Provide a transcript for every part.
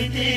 Titi.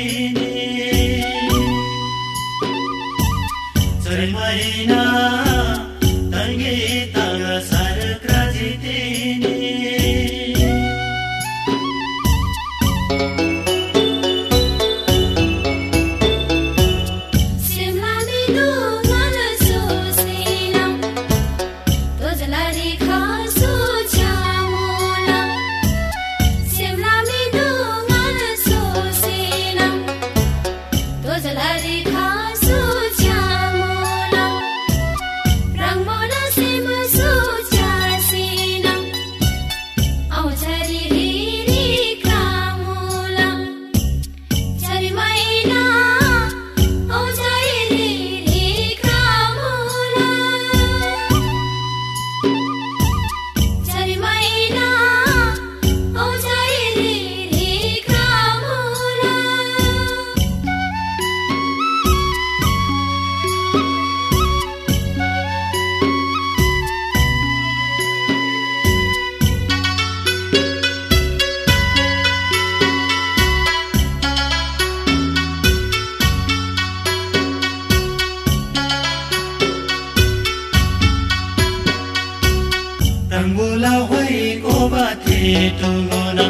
रंग बोला भई को मति टुनुला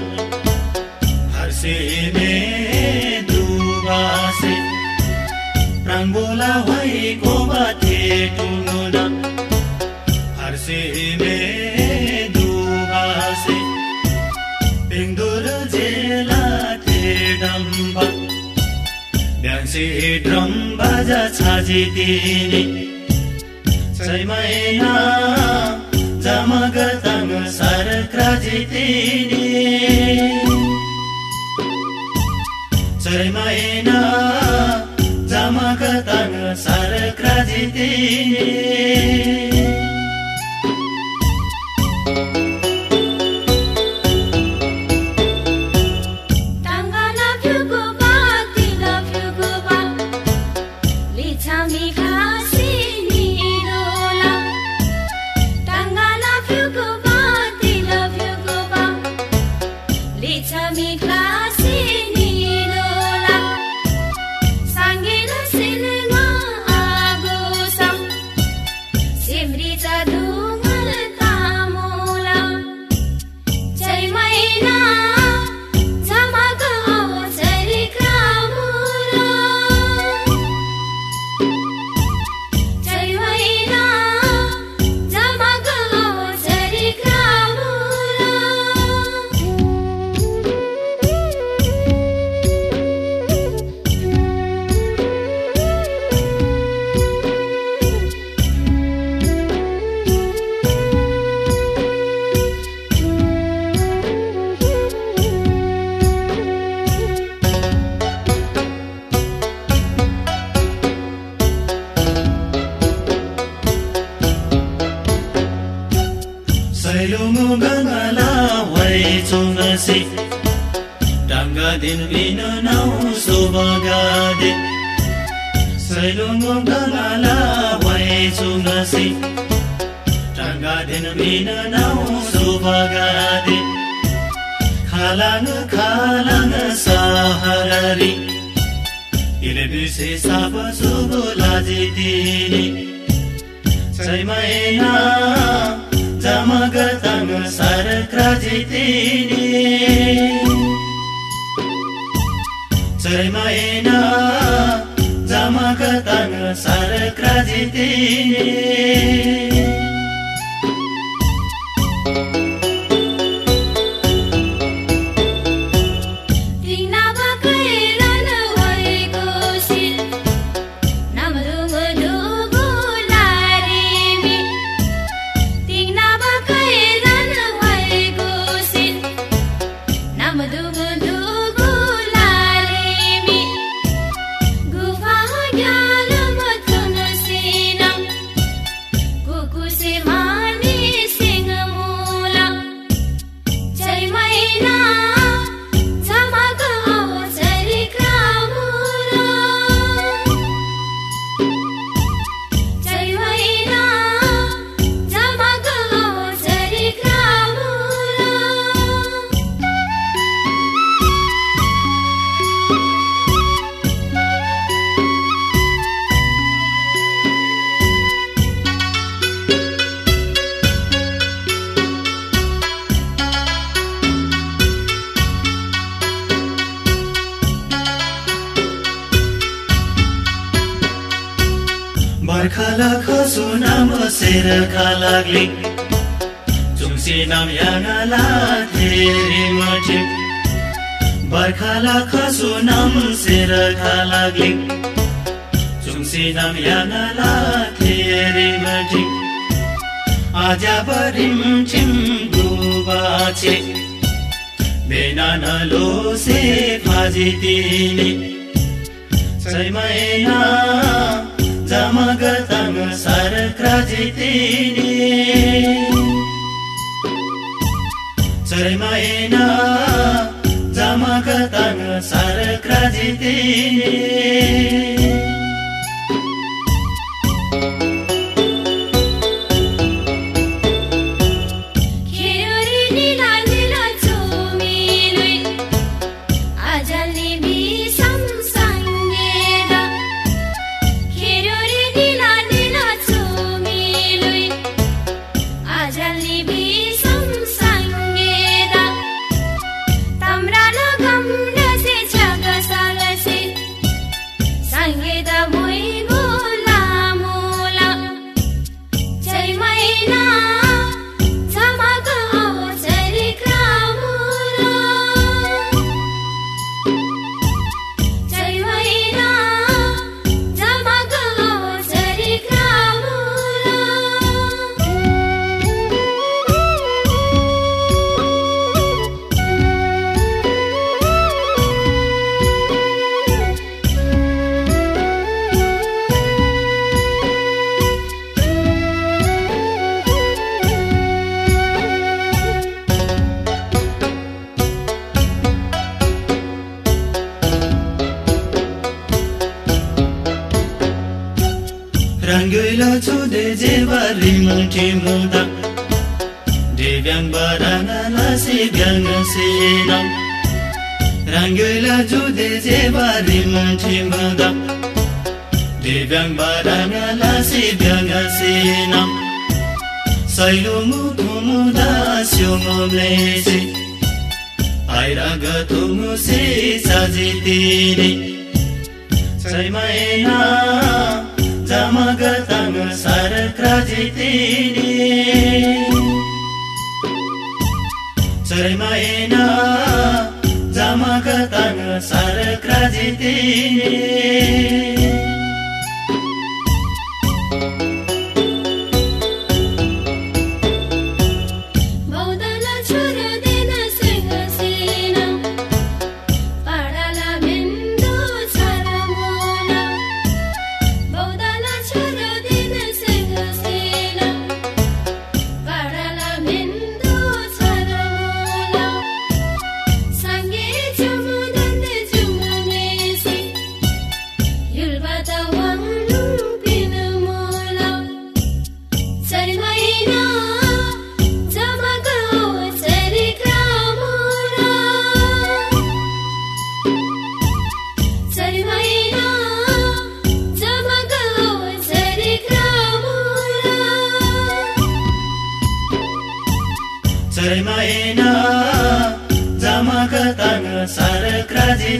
हरसि मे दुवासि रंग बोला भई को मति टुनुला हरसि मे दुवासि एन्दुर जिल खेडम्ब डम्सि ड्रम बजा छाजि दिनी सबै मैना गमगतङ सरक्रजितिनि। चैमयेना सर क्रजितिनी टांगा दिन मेन नाउ सुभा गादे सैलोंगोंग लाला वैचुम नसी टांगा दिन मेन नौ सुभा गादे खालाग खालाग साहररी इले बिसे साप सुभू लाजितीनी चैमैना जमगतङ सारजितिरमा जमग तर क्रजिति खसु नाम सेरका लाग्ली चुङ्सी नाम यानाला धेरै मठे बर्खाला खसु नाम सेरका लाग्ली चुङ्सी नाम यानाला धेरै मठे आजा बरिम छिम गुबाचे बेना नलो से फाजी तिनी सैमैना जमगतङ सरक्राजितिनी। चैमाइना जमगतङ सरक्राजितिनी। रंगैला छुदे जे भरि मुन्चि मुदा देबेम्बरना लासि गङ्गसि नाम रंगैला जुदे जे भरि मुन्चि मुदा देबेम्बरना लासि गङ्गसि नाम सईलु मुनु नाशो म्लेसे आइरा गतु मुसे जमगतङ सरक्राजितिनी चैमाइना जमगतङ सरक्राजितिनी ग्रसि